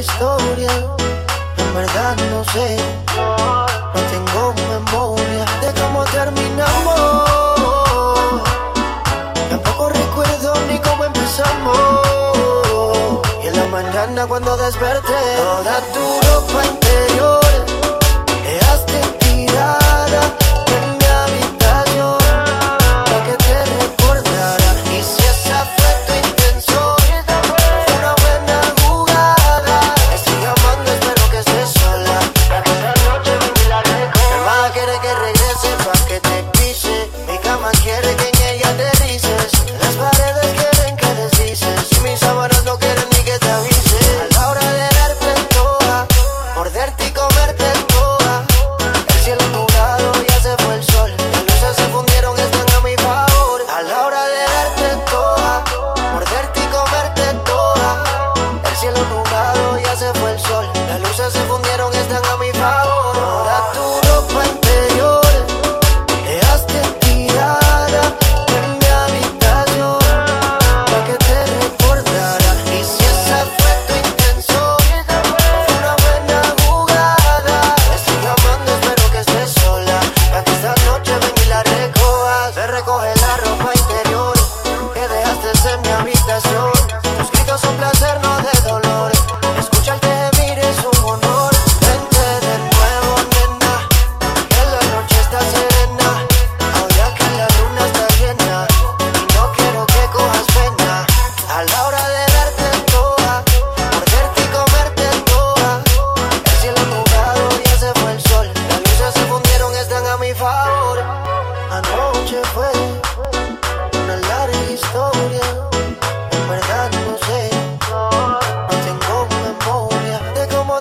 historia. En verdad no sé, no tengo memoria de cómo terminamos. Tampoco recuerdo ni cómo empezamos. Y en la mañana cuando desperté, toda tu ropa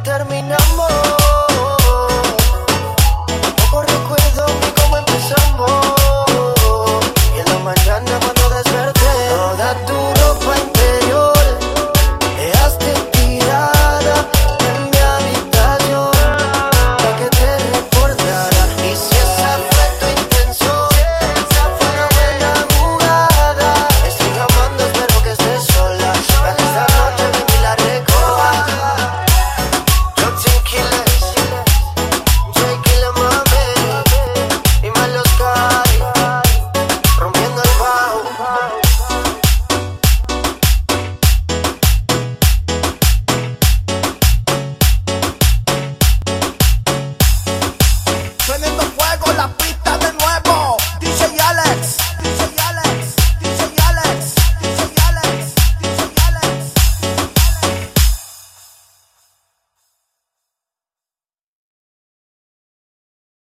termina.